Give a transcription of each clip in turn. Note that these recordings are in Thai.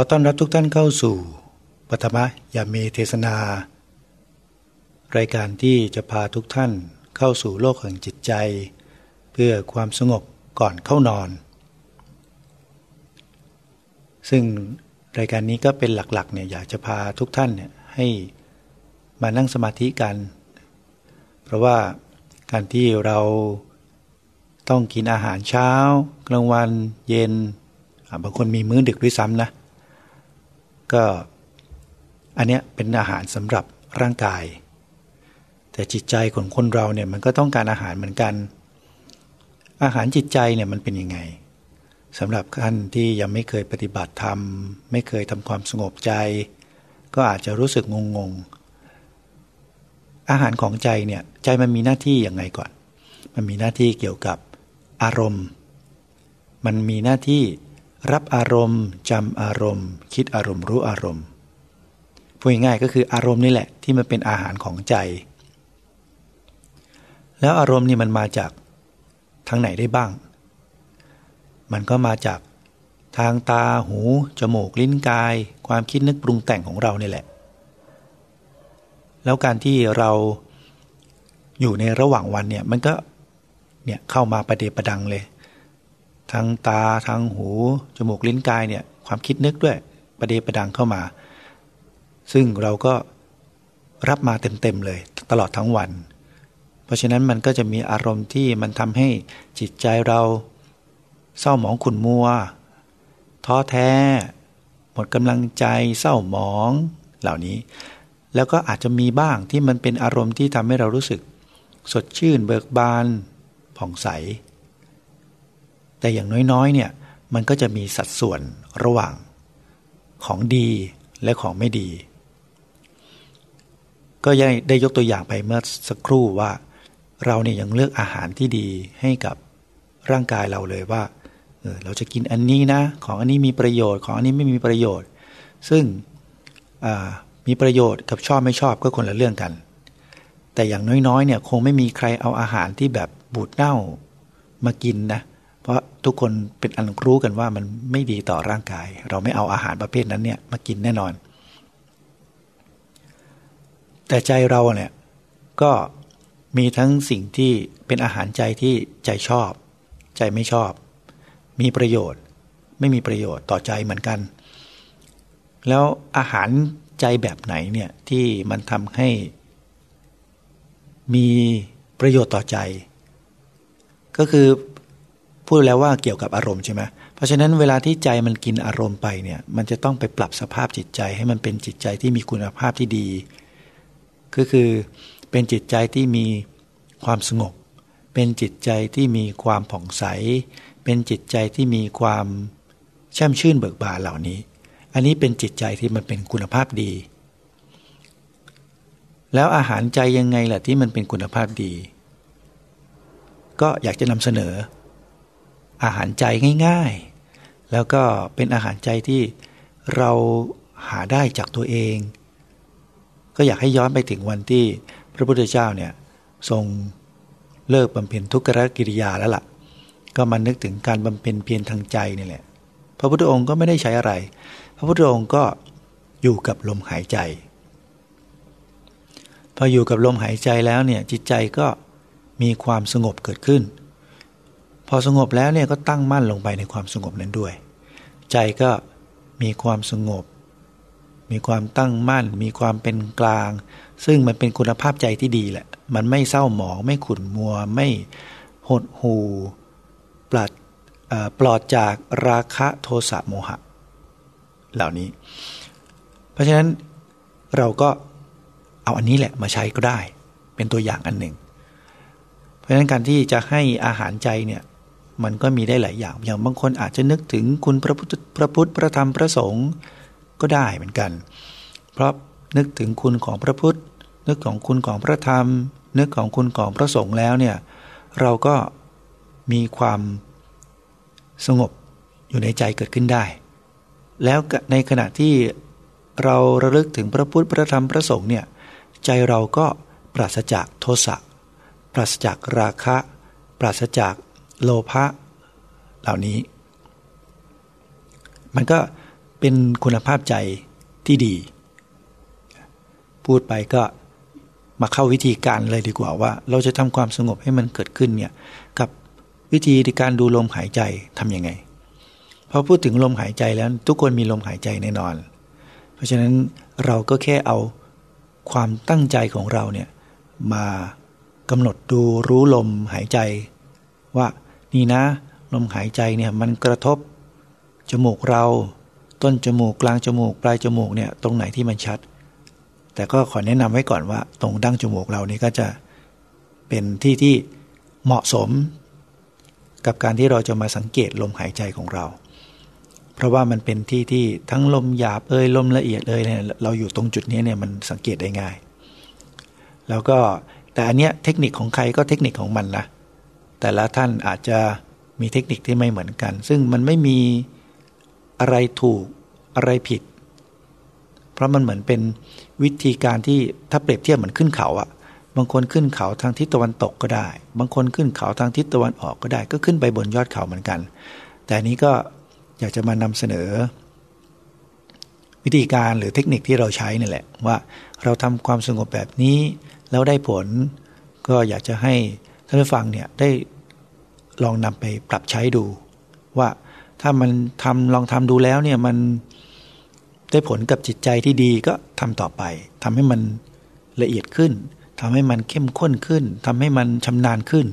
ขอต้อนรับทุกท่านเข้าสู่ปฐมยามีเทศนา รายการที่จะพาทุกท่านเข้าสู่โลกแห่งจิตใจ เพื่อความสงบก่อนเข้านอน ซึ่งรายการนี้ก็เป็นหลักๆเนี่ยอยากจะพาทุกท่านเนี่ยให้มานั่งสมาธิกัน เพราะว่าการที่เราต้องกินอาหารเช้า กลางวันเย็นบางคนมีมื้อดึกด้วยซ้ำนะ ก็อันเนี้ยเป็นอาหารสำหรับร่างกาย แต่จิตใจของคนเราเนี่ยมันก็ต้องการอาหารเหมือนกัน อาหารจิตใจเนี่ยมันเป็นยังไงสำหรับท่านที่ยังไม่เคยปฏิบัติธรรม ไม่เคยทำความสงบใจ ก็อาจจะรู้สึกงงงอาหารของใจเนี่ยใจมันมีหน้าที่อย่างไงก่อน มันมีหน้าที่เกี่ยวกับอารมณ์ มันมีหน้าที่ รับอารมณ์จำอารมณ์ คิดอารมณ์รู้อารมณ์พูดง่ายๆก็คืออารมณ์นี่แหละที่มันเป็นอาหารของใจ แล้วอารมณ์นี่มันมาจากทางไหนได้บ้าง มันก็มาจากทางตาหู จมูก ลิ้นกาย ความคิดนึกปรุงแต่งของเราเนี่แหละ แล้วการที่เราอยู่ในระหว่างวันเนี่ยมันก็เนี่ยเข้ามาประเดประดังเลย ทางตาทางหู จมูกลิ้นกายเนี่ยความคิดนึกด้วยประเดประดังเข้ามา ซึ่งเราก็รับมาเต็มๆเลยตลอดทั้งวัน เพราะฉะนั้นมันก็จะมีอารมณ์ที่มันทำให้จิตใจเราเศร้าหมองขุ่นมัว ท้อแท้ หมดกำลังใจเศร้าหมองเหล่านี้ แล้วก็อาจจะมีบ้างที่มันเป็นอารมณ์ที่ทำให้เรารู้สึก สดชื่นเบิกบานผ่องใส แต่อย่างน้อยๆเนี่ยมันก็จะมีสัดส่วนระหว่างของดีและของไม่ดี ก็ยังได้ยกตัวอย่างไปเมื่อสักครู่ว่า เราเนี่ยยังเลือกอาหารที่ดีให้กับร่างกายเราเลยว่าเออเราจะกินอันนี้นะ ของอันนี้มีประโยชน์ของอันนี้ไม่มีประโยชน์ ซึ่งมีประโยชน์กับชอบไม่ชอบก็คนละเรื่องกัน แต่อย่างน้อยๆเนี่ยคงไม่มีใครเอาอาหารที่แบบบูดเน่ามากินนะเราะทุกคนเป็นอันรู้กันว่ามันไม่ดีต่อร่างกาย เราไม่เอาอาหารประเภทนั้นเนี่ยมากินแน่นอน แต่ใจเราเนี่ยก็มีทั้งสิ่งที่เป็นอาหารใจที่ใจชอบ ใจไม่ชอบ มีประโยชน์ ไม่มีประโยชน์ต่อใจเหมือนกัน แล้วอาหารใจแบบไหนเนี่ยที่มันทำให้มีประโยชน์ต่อใจ ก็คือ พูดแล้วว่าเกี่ยวกับอารมณ์ใช่ไหมเพราะฉะนั้นเวลาที่ใจมันกินอารมณ์ไปเนี่ยมันจะต้องไปปรับสภาพจิตใจให้มันเป็นจิตใจที่มีคุณภาพที่ดี ก็คือเป็นจิตใจที่มีความสงบ เป็นจิตใจที่มีความผ่องใส เป็นจิตใจที่มีความแช่มชื่นเบิกบานเหล่านี้ อันนี้เป็นจิตใจที่มันเป็นคุณภาพดี แล้วอาหารใจยังไงล่ะที่มันเป็นคุณภาพดี ก็อยากจะนำเสนอ อาหารใจง่ายๆ แล้วก็เป็นอาหารใจที่เราหาได้จากตัวเอง ก็อยากให้ย้อนไปถึงวันที่พระพุทธเจ้าเนี่ยทรงเลิกบำเพ็ญทุกขกิริยาแล้วละ่ะ ก็มานึกถึงการบำเพ็ญเพียรทางใจนี่แหละ พระพุทธองค์ก็ไม่ได้ใช้อะไร พระพุทธองค์ก็อยู่กับลมหายใจ พออยู่กับลมหายใจแล้วเนี่ยจิตใจก็มีความสงบเกิดขึ้น พอสงบแล้วเนี่ยก็ตั้งมั่นลงไปในความสงบนั้นด้วย ใจก็มีความสงบ มีความตั้งมั่น มีความเป็นกลาง ซึ่งมันเป็นคุณภาพใจที่ดีแหละ มันไม่เศร้าหมอง ไม่ขุ่นมัว ไม่หดหูปลดปลอดจากราคะโทสะโมหะ เหล่านี้ เพราะฉะนั้นเราก็เอาอันนี้แหละมาใช้ก็ได้ เป็นตัวอย่างอันหนึ่ง เพราะฉะนั้นการที่จะให้อาหารใจเนี่ย มันก็มีได้หลายอย่าง อย่างบางคนอาจจะนึกถึงคุณพระพุทธพระพุทธพระธรรมพระสงฆ์ก็ได้เหมือนกัน เพราะนึกถึงคุณของพระพุทธ นึกของคุณของพระธรรม นึกของคุณของพระสงฆ์แล้วเนี่ยเราก็มีความสงบอยู่ในใจเกิดขึ้นได้ แล้วในขณะที่เราระลึกถึงพระพุทธพระธรรมพระสงฆ์เนี่ยใจเราก็ปราศจากโทสะปราศจากราคะ ปราศจาก โลภะเหล่านี้ มันก็เป็นคุณภาพใจที่ดี พูดไปก็มาเข้าวิธีการเลยดีกว่าว่า เราจะทำความสงบให้มันเกิดขึ้นเนี่ยกับวิธีในการดูลมหายใจทำยังไงพอพูดถึงลมหายใจแล้วทุกคนมีลมหายใจแน่นอน เพราะฉะนั้นเราก็แค่เอาความตั้งใจของเราเนี่ยมากำหนดดูรู้ลมหายใจ ว่า นี่นะ ลมหายใจเนี่ยมันกระทบ จมูกเรา ต้นจมูกกลางจมูก ปลายจมูกเนี่ยตรงไหนที่มันชัด แต่ก็ขอแนะนำไว้ก่อนว่า ตรงดั้งจมูกเรานี่ก็จะเป็นที่ที่เหมาะสม กับการที่เราจะมาสังเกตลมหายใจของเรา เพราะว่ามันเป็นที่ที่ทั้งลมหยาบเอ่ยลมละเอียดเอ่ยเนี่ยเราอยู่ตรงจุดนี้เนี่ยมันสังเกตได้ง่าย แล้วก็แต่อันเนี้ยเทคนิคของใครก็เทคนิคของมันนะ แต่ละท่านอาจจะมีเทคนิคที่ไม่เหมือนกัน ซึ่งมันไม่มีอะไรถูกอะไรผิด เพราะมันเหมือนเป็นวิธีการที่ถ้าเปรียบเทียบเหมือนขึ้นเขาอะบางคนขึ้นเขาทางทิศตะวันตกก็ได้ บางคนขึ้นเขาทางทิศตะวันออกก็ได้ ก็ขึ้นไปบนยอดเขาเหมือนกัน แต่นี้ก็อยากจะมานำเสนอ วิธีการหรือเทคนิคที่เราใช้นี่แหละ ว่าเราทำความสงบแบบนี้แล้วได้ผล ก็อยากจะให้ ท่านผู้ฟังเนี่ยได้ลองนำไปปรับใช้ดู ว่าถ้ามันทำลองทำดูแล้วเนี่ยมันได้ผลกับจิตใจที่ดีก็ทำต่อไปทำให้มันละเอียดขึ้นทำให้มันเข้มข้นขึ้นทำให้มันชำนาญขึ้น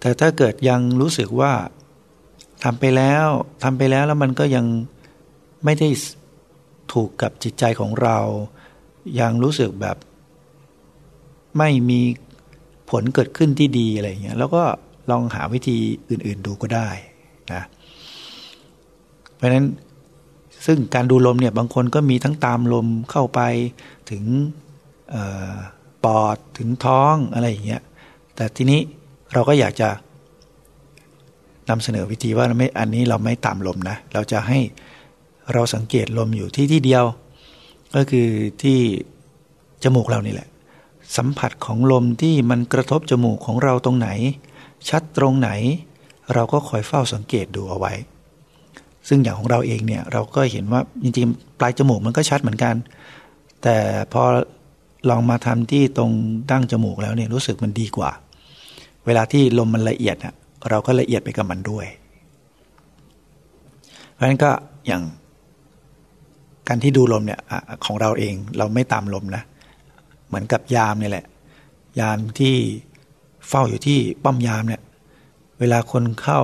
แต่ถ้าเกิดยังรู้สึกว่าทำไปแล้วทำไปแล้วแล้วมันก็ยังไม่ได้ถูกกับจิตใจของเรา ยังรู้สึกแบบ ไม่มี ผลเกิดขึ้นที่ดีอะไรอย่างเงี้ยแล้วก็ลองหาวิธีอื่น ๆดูก็ได้นะเพราะฉะนั้นซึ่งการดูลมเนี่ยบางคนก็มีทั้งตามลมเข้าไปถึงปอดถึงท้องอะไรอย่างเงี้ยแต่ทีนี้เราก็อยากจะนำเสนอวิธีว่าไม่อันนี้เราไม่ตามลมนะ เราจะให้เราสังเกตลมอยู่ที่ที่เดียว ก็คือที่จมูกเรานี่แหละ สัมผัสของลมที่มันกระทบจมูกของเราตรงไหน ชัดตรงไหน เราก็คอยเฝ้าสังเกตดูเอาไว้ ซึ่งอย่างของเราเองเนี่ยเราก็เห็นว่าจริงๆปลายจมูกมันก็ชัดเหมือนกัน แต่พอลองมาทำที่ตรงดั้งจมูกแล้วเนี่ยรู้สึกมันดีกว่า เวลาที่ลมมันละเอียดอะเราก็ละเอียดไปกับมันด้วย เพราะฉะนั้นก็อย่างการที่ดูลมเนี่ยของเราเองเราไม่ตามลมนะ เหมือนกับยามนี่แหละ ยามที่เฝ้าอยู่ที่ป้อมยามเนี่ยเวลาคนเข้า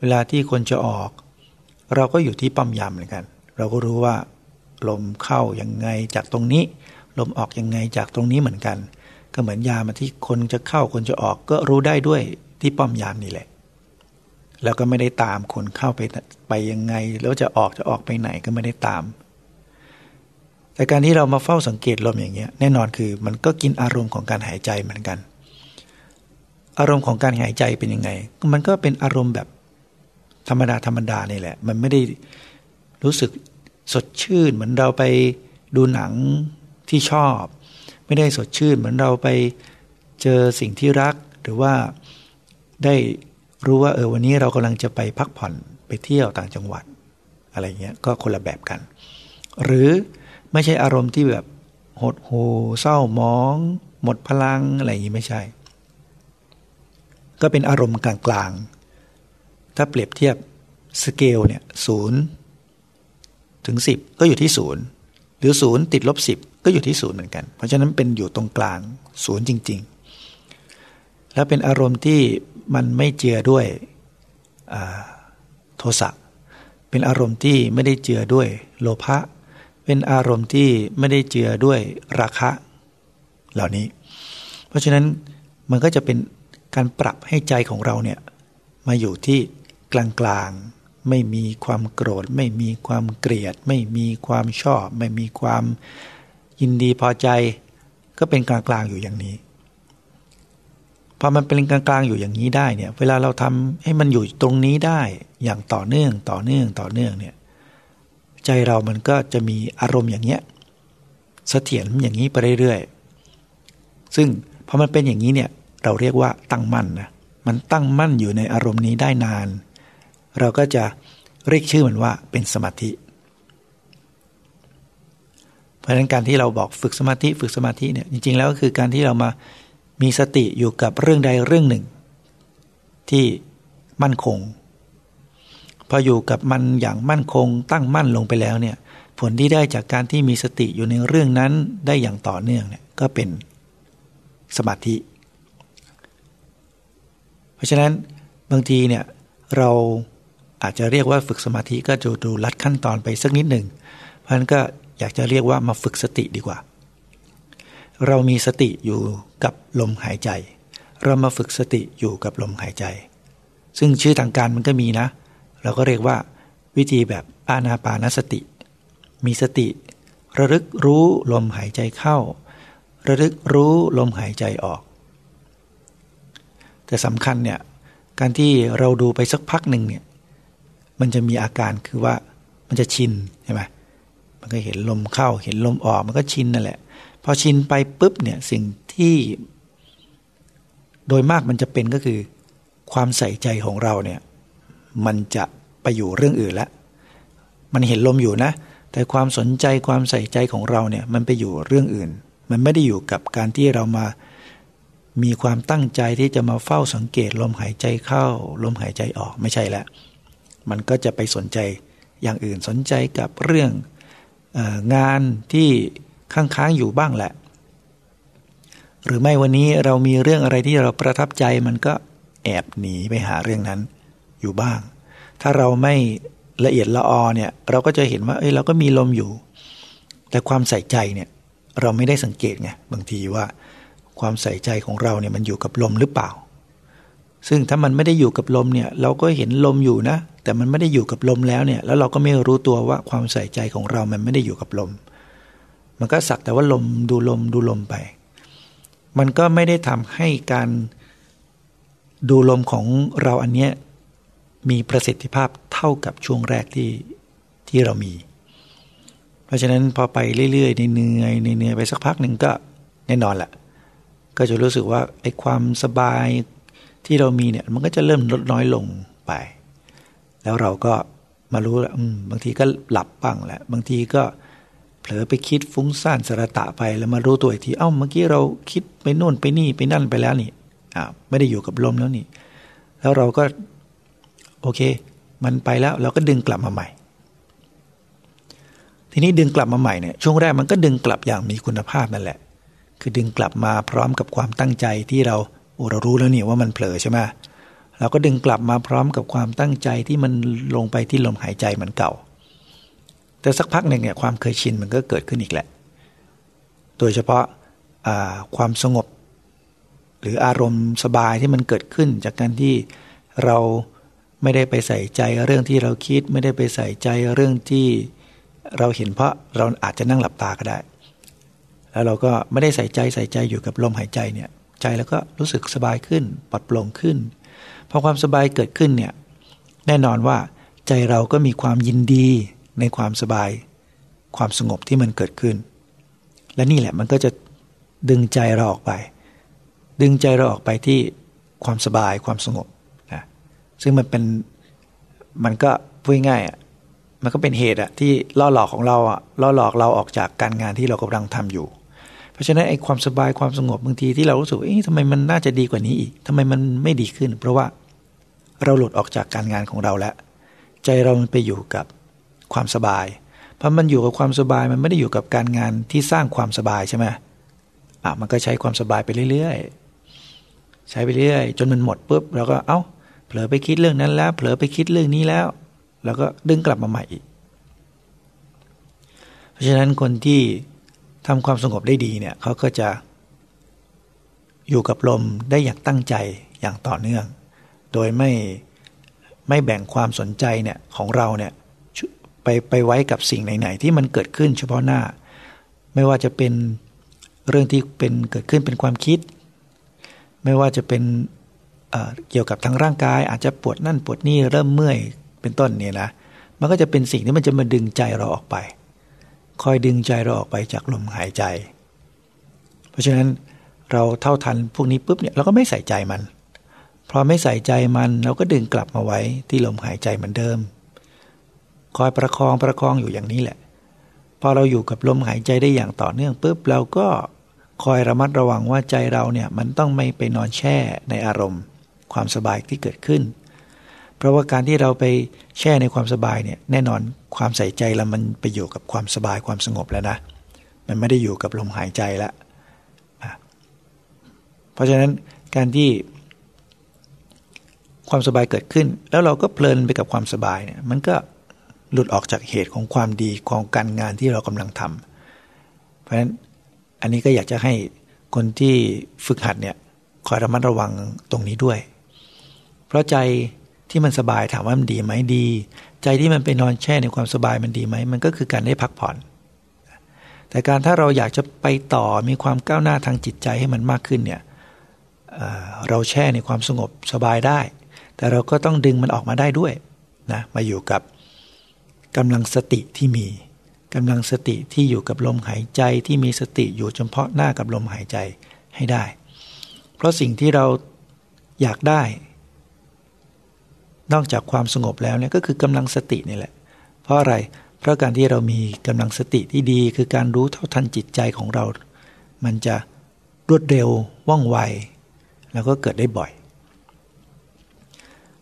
เวลาที่คนจะออก เราก็อยู่ที่ป้อมยามเหมือนกัน เราก็รู้ว่า ลมเข้ายังไงจากตรงนี้ ลมออกยังไงจากตรงนี้เหมือนกัน ก็เหมือนยามที่คนจะเข้าคนจะออกก็รู้ได้ด้วยที่ป้อมยามนี่แหละ แล้วก็ไม่ได้ตามคนเข้าไปไปยังไง แล้วจะออกจะออกไปไหนก็ไม่ได้ตาม แต่การที่เรามาเฝ้าสังเกตลมอย่างเงี้ยแน่นอนคือมันก็กินอารมณ์ของการหายใจเหมือนกัน อารมณ์ของการหายใจเป็นยังไง มันก็เป็นอารมณ์แบบธรรมดาธรรมดานี่แหละ มันไม่ได้รู้สึกสดชื่น เหมือนเราไปดูหนังที่ชอบ ไม่ได้สดชื่น เหมือนเราไปเจอสิ่งที่รัก หรือว่าได้รู้ว่าเออวันนี้เรากำลังจะไปพักผ่อนไปเที่ยวต่างจังหวัด อะไรเงี้ยก็คนละแบบกัน หรือ ไม่ใช่อารมณ์ที่แบบหดหูเศร้ามอง หมดพลังอะไรอย่างนี้ไม่ใช่ ก็เป็นอารมณ์กลางๆ ถ้าเปรียบเทียบสเกลเนี่ยศูนย์ถึงสิบก็อยู่ที่ศูนย์หรือศูนย์ติดลบสิบก็อยู่ที่ศูนย์เหมือนกัน เพราะฉะนั้นเป็นอยู่ตรงกลางศูนย์จริง ๆ แล้วเป็นอารมณ์ที่มันไม่เจือด้วยโทสะเป็นอารมณ์ที่ไม่ได้เจือด้วยโลภะ เป็นอารมณ์ที่ไม่ได้เจือด้วยราคะเหล่านี้ เพราะฉะนั้นมันก็จะเป็นการปรับให้ใจของเราเนี่ยมาอยู่ที่กลางๆ ไม่มีความโกรธ ไม่มีความเกลียด ไม่มีความชอบ ไม่มีความยินดีพอใจ ก็เป็นกลางๆอยู่อย่างนี้พอมันเป็นกลางๆอยู่อย่างนี้ได้เนี่ย เวลาเราทำให้มันอยู่ตรงนี้ได้อย่างต่อเนื่องต่อเนื่องต่อเนื่องเนี่ย ใจเรามันก็จะมีอารมณ์อย่างเงี้ยเสถียรอย่างนี้ไปเรื่อยๆ ซึ่งพอมันเป็นอย่างนี้เนี่ยเราเรียกว่าตั้งมั่นนะมันตั้งมั่นอยู่ในอารมณ์นี้ได้นาน เราก็จะเรียกชื่อมันว่าเป็นสมาธิ เพราะฉะนั้นการที่เราบอกฝึกสมาธิฝึกสมาธิเนี่ยจริงๆแล้วก็คือการที่เรามามีสติอยู่กับเรื่องใดเรื่องหนึ่ง ที่มั่นคง พออยู่กับมันอย่างมั่นคงตั้งมั่นลงไปแล้วเนี่ยผลที่ได้จากการที่มีสติอยู่ในเรื่องนั้นได้อย่างต่อเนื่องเนี่ยก็เป็นสมาธิ เพราะฉะนั้นบางทีเนี่ยเราอาจจะเรียกว่าฝึกสมาธิก็จะดูลัดขั้นตอนไปสักนิดหนึ่ง เพราะฉะนั้นก็อยากจะเรียกว่ามาฝึกสติดีกว่า เรามีสติอยู่กับลมหายใจ เรามาฝึกสติอยู่กับลมหายใจ ซึ่งชื่อทางการมันก็มีนะ เราก็เรียกว่า วิธีแบบอานาปานสติ มีสติ ระลึกรู้ลมหายใจเข้า ระลึกรู้ลมหายใจออก แต่สำคัญเนี่ยการที่เราดูไปสักพักหนึ่งเนี่ยมันจะมีอาการคือว่ามันจะชินใช่ไหมมันก็เห็นลมเข้าเห็นลมออกมันก็ชินนั่นแหละ พอชินไปปุ๊บเนี่ยสิ่งที่โดยมากมันจะเป็นก็คือ ความใส่ใจของเราเนี่ย มันจะไปอยู่เรื่องอื่นแล้วมันเห็นลมอยู่นะ แต่ความสนใจความใส่ใจของเราเนี่ยมันไปอยู่เรื่องอื่น มันไม่ได้อยู่กับการที่เรามามีความตั้งใจที่จะมาเฝ้าสังเกตลมหายใจเข้า ลมหายใจออกไม่ใช่แล้วมันก็จะไปสนใจอย่างอื่นสนใจกับเรื่องงานที่ค้างๆอยู่บ้างแหละ หรือไม่วันนี้เรามีเรื่องอะไรที่เราประทับใจมันก็แอบหนีไปหาเรื่องนั้น อยู่บ้าง ถ้าเราไม่ละเอียดละออเนี่ยเราก็จะเห็นว่าเอ้ยเราก็มีลมอยู่ แต่ความใส่ใจเนี่ยเราไม่ได้สังเกตไงบางทีว่า ความใส่ใจของเราเนี่ยมันอยู่กับลมหรือเปล่า ซึ่งถ้ามันไม่ได้อยู่กับลมเนี่ยเราก็เห็นลมอยู่นะ แต่มันไม่ได้อยู่กับลมแล้วเนี่ยแล้วเราก็ไม่รู้ตัวว่าความใส่ใจของเรามันไม่ได้อยู่กับลม มันก็สักแต่ว่าลมดูลมดูลมไป มันก็ไม่ได้ทำให้การดูลมของเราอันเนี้ย มีประสิทธิภาพเท่ากับช่วงแรกที่ที่เรามี เพราะฉะนั้นพอไปเรื่อยๆเนื่อยเนื่อยไปสักพักหนึ่งก็แน่นอนแหละก็จะรู้สึกว่าไอ้ความสบายที่เรามีเนี่ยมันก็จะเริ่มลดน้อยลงไป แล้วเราก็มารู้แล้วบางทีก็หลับบ้างแหละ บางทีก็เผลอไปคิดฟุ้งซ่านสระตะไปแล้วมารู้ตัวอีกทีเอ้าเมื่อกี้เราคิดไปนู่นไปนี่ไปนั่นไปแล้วนี่อ่าไม่ได้อยู่กับลมแล้วนี่ แล้วเราก็ โอเค มันไปแล้วเราก็ดึงกลับมาใหม่ ทีนี้ดึงกลับมาใหม่เนี่ยช่วงแรกมันก็ดึงกลับอย่างมีคุณภาพนั่นแหละ คือดึงกลับมาพร้อมกับความตั้งใจที่เราโอ้เรารู้แล้วนี่ว่ามันเผลอใช่ไหมเราก็ดึงกลับมาพร้อมกับความตั้งใจที่มันลงไปที่ลมหายใจเหมือนเก่า แต่สักพักหนึ่งเนี่ยความเคยชินมันก็เกิดขึ้นอีกแหละ โดยเฉพาะความสงบ หรืออารมณ์สบายที่มันเกิดขึ้นจากการที่เรา ไม่ได้ไปใส่ใจเรื่องที่เราคิด ไม่ได้ไปใส่ใจเรื่องที่เราเห็นเพราะเราอาจจะนั่งหลับตาก็ได้ แล้วเราก็ไม่ได้ใส่ใจใส่ใจอยู่กับลมหายใจเนี่ยใจแล้วก็รู้สึกสบายขึ้นปลอดโปร่งขึ้นพอความสบายเกิดขึ้นเนี่ยแน่นอนว่าใจเราก็มีความยินดีในความสบาย ความสงบที่มันเกิดขึ้น และนี่แหละมันก็จะดึงใจเราออกไป ดึงใจเราออกไปที่ความสบายความสงบ ซึ่งมันเป็นมันก็พูดง่ายอะมันก็เป็นเหตุอะที่ล่อหลอกของเราอะล่อหลอกเราออกจากการงานที่เรากำลังทำอยู่ เพราะฉะนั้นไอ้ความสบายความสงบบางทีที่เรารู้สึกเอ๊ะทำไมมันน่าจะดีกว่านี้อีกทำไมมันไม่ดีขึ้น เพราะว่าเราหลุดออกจากการงานของเราแล้ว ใจเรามันไปอยู่กับความสบาย เพราะมันอยู่กับความสบายมันไม่ได้อยู่กับการงานที่สร้างความสบายใช่ไหมอะมันก็ใช้ความสบายไปเรื่อยๆ ใช้ไปเรื่อยจนมันหมดปุ๊บเราก็เอา้า ผลอไปคิดเรื่องนั้นแล้ว เผลอไปคิดเรื่องนี้แล้ว แล้วก็ดึงกลับมาใหม่อีก เพราะฉะนั้นคนที่ทำความสงบได้ดีเนี่ยเขาก็จะอยู่กับลมได้อย่างตั้งใจอย่างต่อเนื่อง โดยไม่ไม่แบ่งความสนใจเนี่ยของเราเนี่ยไปไปไว้กับสิ่งไหนๆที่มันเกิดขึ้นเฉพาะหน้า ไม่ว่าจะเป็นเรื่องที่เป็นเกิดขึ้นเป็นความคิด ไม่ว่าจะเป็น เกี่ยวกับทางร่างกาย อาจจะปวดนั่นปวดนี่เริ่มเมื่อยเป็นต้นเนี่ยนะมันก็จะเป็นสิ่งที่มันจะมาดึงใจเราออกไป คอยดึงใจเราออกไปจากลมหายใจ เพราะฉะนั้นเราเท่าทันพวกนี้ปุ๊บเนี่ยเราก็ไม่ใส่ใจมันพอไม่ใส่ใจมันเราก็ดึงกลับมาไว้ที่ลมหายใจเหมือนเดิม คอยประคองประคองอยู่อย่างนี้แหละ พอเราอยู่กับลมหายใจได้อย่างต่อเนื่องปุ๊บเราก็คอยระมัดระวังว่าใจเราเนี่ยมันต้องไม่ไปนอนแช่ในอารมณ์ ความสบายที่เกิดขึ้น เพราะว่าการที่เราไปแช่ในความสบายเนี่ยแน่นอนความใส่ใจเรามันไปอยู่กับความสบายความสงบแล้วนะ มันไม่ได้อยู่กับลมหายใจแล้วเพราะฉะนั้นการที่ความสบายเกิดขึ้น แล้วเราก็เพลินไปกับความสบายเนี่ยมันก็หลุดออกจากเหตุของความดีของการงานที่เรากำลังทำเพราะฉะนั้นอันนี้ก็อยากจะให้คนที่ฝึกหัดเนี่ยคอยระมัดระวังตรงนี้ด้วย เพราะใจที่มันสบายถามว่ามันดีไหมดี ใจที่มันไปนอนแช่ในความสบายมันดีไหมมันก็คือการได้พักผ่อน แต่การถ้าเราอยากจะไปต่อมีความก้าวหน้าทางจิตใจให้มันมากขึ้นเนี่ยเราแช่ในความสงบสบายได้ แต่เราก็ต้องดึงมันออกมาได้ด้วยนะมาอยู่กับกำลังสติที่มีกำลังสติที่อยู่กับลมหายใจที่มีสติอยู่เฉพาะหน้ากับลมหายใจให้ได้ เพราะสิ่งที่เราอยากได้ นอกจากความสงบแล้วเนี่ยก็คือกำลังสตินี่แหละ เพราะอะไร เพราะการที่เรามีกำลังสติที่ดี คือการรู้เท่าทันจิตใจของเรา มันจะรวดเร็วว่องไว แล้วก็เกิดได้บ่อย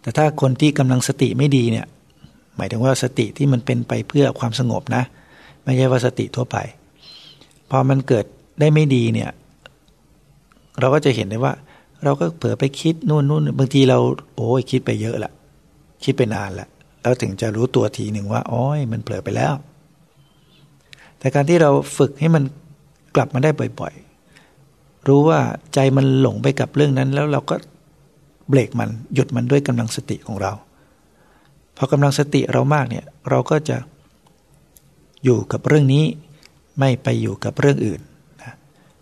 แต่ถ้าคนที่กำลังสติไม่ดีเนี่ยหมายถึงว่าสติที่มันเป็นไปเพื่อความสงบนะ ไม่ใช่ว่าสติทั่วไป พอมันเกิดได้ไม่ดีเนี่ยเราก็จะเห็นได้ว่า เราก็เผลอไปคิดนู่นนู่นบางทีเราโอ้ยคิดไปเยอะละ คิดไปนานและแล้วถึงจะรู้ตัวทีหนึ่งว่าอ้อยมันเผลอไปแล้ว แต่การที่เราฝึกให้มันกลับมาได้บ่อยๆ รู้ว่าใจมันหลงไปกับเรื่องนั้น แล้วเราก็เบรกมันหยุดมันด้วยกำลังสติของเรา พอกำลังสติเรามากเนี่ยเราก็จะอยู่กับเรื่องนี้ไม่ไปอยู่กับเรื่องอื่นนะ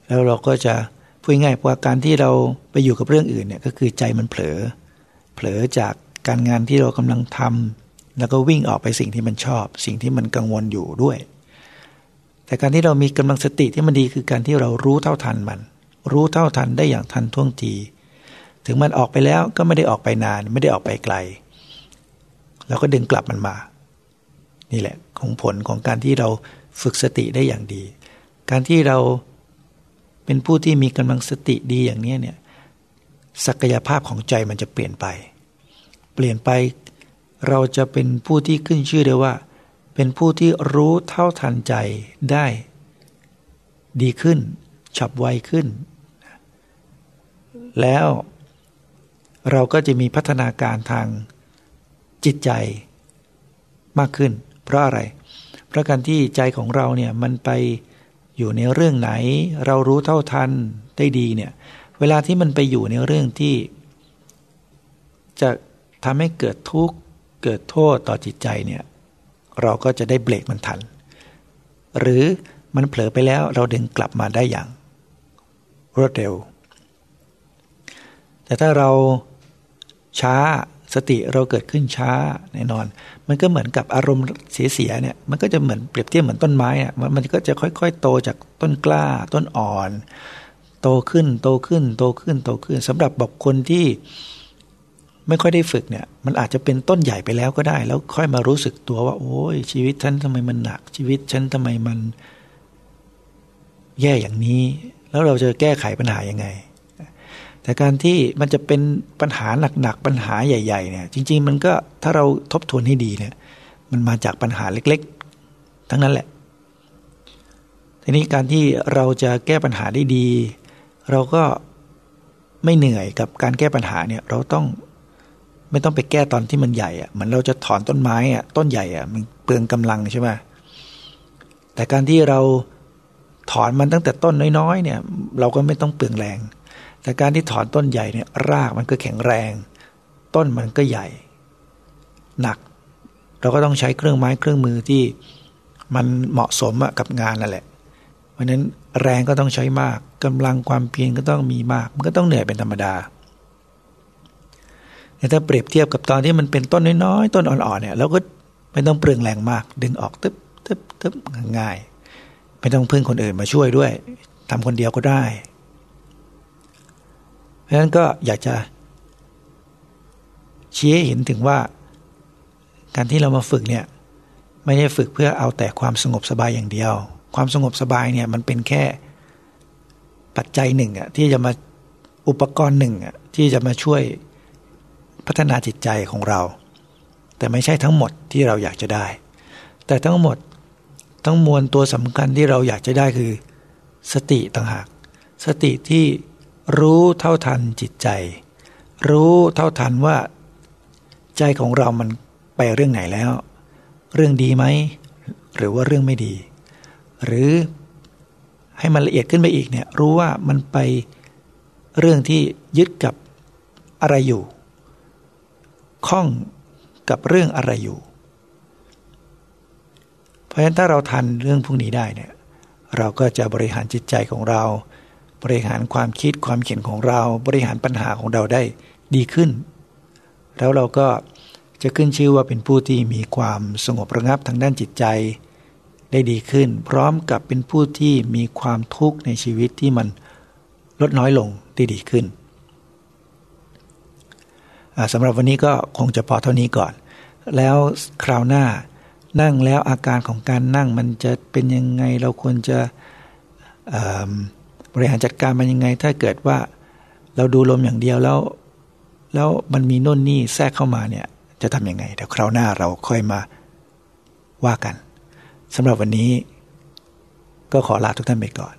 แล้วเราก็จะพูดง่ายว่าการที่เราไปอยู่กับเรื่องอื่นเนี่ยก็คือใจมันเผลอ เผลอจาก การงานที่เรากำลังทำแล้วก็วิ่งออกไปสิ่งที่มันชอบ สิ่งที่มันกังวลอยู่ด้วย แต่การที่เรามีกำลังสติที่มันดีคือการที่เรารู้เท่าทันมัน รู้เท่าทันได้อย่างทันท่วงที ถึงมันออกไปแล้วก็ไม่ได้ออกไปนาน ไม่ได้ออกไปไกลแล้วก็ดึงกลับมันมา นี่แหละของผลของการที่เราฝึกสติได้อย่างดี การที่เราเป็นผู้ที่มีกำลังสติดีอย่างนี้เนี่ยศักยภาพของใจมันจะเปลี่ยนไป เปลี่ยนไป เราจะเป็นผู้ที่ขึ้นชื่อได้ว่า เป็นผู้ที่รู้เท่าทันใจได้ ดีขึ้น ฉับไวขึ้น แล้วเราก็จะมีพัฒนาการทางจิตใจมากขึ้น เพราะอะไร เพราะการที่ใจของเราเนี่ยมันไปอยู่ในเรื่องไหน เรารู้เท่าทันได้ดีเนี่ย เวลาที่มันไปอยู่ในเรื่องที่ จะ ทำให้เกิดทุกข์เกิดโทษต่อจิตใจเนี่ยเราก็จะได้เบรกมันทัน หรือมันเผลอไปแล้วเราดึงกลับมาได้อย่างรวดเร็ว แต่ถ้าเราช้าสติเราเกิดขึ้นช้าแน่นอน มันก็เหมือนกับอารมณ์เสียเนี่ยมันก็จะเหมือนเปรียบเทียบเหมือนต้นไม้อะมันก็จะค่อย ๆ โตจากต้นกล้าต้นอ่อน โตขึ้นโตขึ้นโตขึ้นโตขึ้นสำหรับบอกคนที่ ไม่ค่อยได้ฝึกเนี่ย มันอาจจะเป็นต้นใหญ่ไปแล้วก็ได้ แล้วค่อยมารู้สึกตัวว่า โอ้ยชีวิตฉันทำไมมันหนัก ชีวิตฉันทำไมมัน แย่อย่างนี้ แล้วเราจะแก้ไขปัญหายังไง แต่การที่มันจะเป็นปัญหาหนักๆปัญหาใหญ่ ๆ เนี่ย จริง ๆ มันก็ถ้าเราทบทวนให้ดีเนี่ย มันมาจากปัญหาเล็ก ๆ ทั้งนั้นแหละทีนี้การที่เราจะแก้ปัญหาได้ดี เราก็ไม่เหนื่อยกับการแก้ปัญหาเนี่ย เราต้อง ไม่ต้องไปแก้ตอนที่มันใหญ่อะเหมือนเราจะถอนต้นไม้อะต้นใหญ่อะมันเปลืองกำลังใช่ไหมแต่การที่เราถอนมันตั้งแต่ต้นน้อยๆเนี่ย เราก็ไม่ต้องเปลืองแรง แต่การที่ถอนต้นใหญ่เนี่ย รากมันก็แข็งแรง ต้นมันก็ใหญ่ หนัก เราก็ต้องใช้เครื่องไม้เครื่องมือที่มันเหมาะสมกับงานนั่นแหละ เพราะนั้นแรงก็ต้องใช้มากกำลังความเพียรก็ต้องมีมาก มันก็ต้องเหนื่อยเป็นธรรมดา ถ้าเปรียบเทียบกับตอนที่มันเป็นต้นน้อยๆ ต้นอ่อนๆเนี่ยเราก็ไม่ต้องเปลืองแรงมาก ดึงออกตึ๊บตึ๊บตึ๊บง่ายไม่ต้องพึ่งคนอื่นมาช่วยด้วยทำคนเดียวก็ได้ เพราะฉะนั้นก็อยากจะ ชี้ให้เห็นถึงว่า การที่เรามาฝึกเนี่ย ไม่ได้ฝึกเพื่อเอาแต่ความสงบสบายอย่างเดียว ความสงบสบายเนี่ย มันเป็นแค่ปัจจัยหนึ่งอะที่จะมาอุปกรณ์หนึ่งอะที่จะมาช่วย พัฒนาจิตใจของเรา แต่ไม่ใช่ทั้งหมดที่เราอยากจะได้ แต่ทั้งหมดทั้งมวลตัวสำคัญที่เราอยากจะได้คือ สติต่างหาก สติที่รู้เท่าทันจิตใจ รู้เท่าทันว่า ใจของเรามันไปเรื่องไหนแล้ว เรื่องดีไหม หรือว่าเรื่องไม่ดี หรือให้มันละเอียดขึ้นไปอีกเนี่ยรู้ว่ามันไปเรื่องที่ยึดกับอะไรอยู่ ข้องกับเรื่องอะไรอยู่ เพราะฉะนั้นถ้าเราทันเรื่องพวกนี้ได้เนี่ยเราก็จะบริหารจิตใจของเรา บริหารความคิดความเขียนของเรา บริหารปัญหาของเราได้ดีขึ้น แล้วเราก็จะขึ้นชื่อว่าเป็นผู้ที่มีความสงบระงับทางด้านจิตใจ ได้ดีขึ้น พร้อมกับเป็นผู้ที่มีความทุกข์ในชีวิตที่มันลดน้อยลงได้ดีขึ้น สำหรับวันนี้ก็คงจะพอเท่านี้ก่อน แล้วคราวหน้านั่งแล้วอาการของการนั่งมันจะเป็นยังไงเราควรจะบริหารจัดการมันยังไง ถ้าเกิดว่าเราดูลมอย่างเดียวแล้ว แล้วมันมีน่นนี่แทรกเข้ามาเนี่ย จะทำยังไงเดี๋ยวคราวหน้าเราค่อยมาว่ากันสำหรับวันนี้ก็ขอลาทุกท่านไปก่อน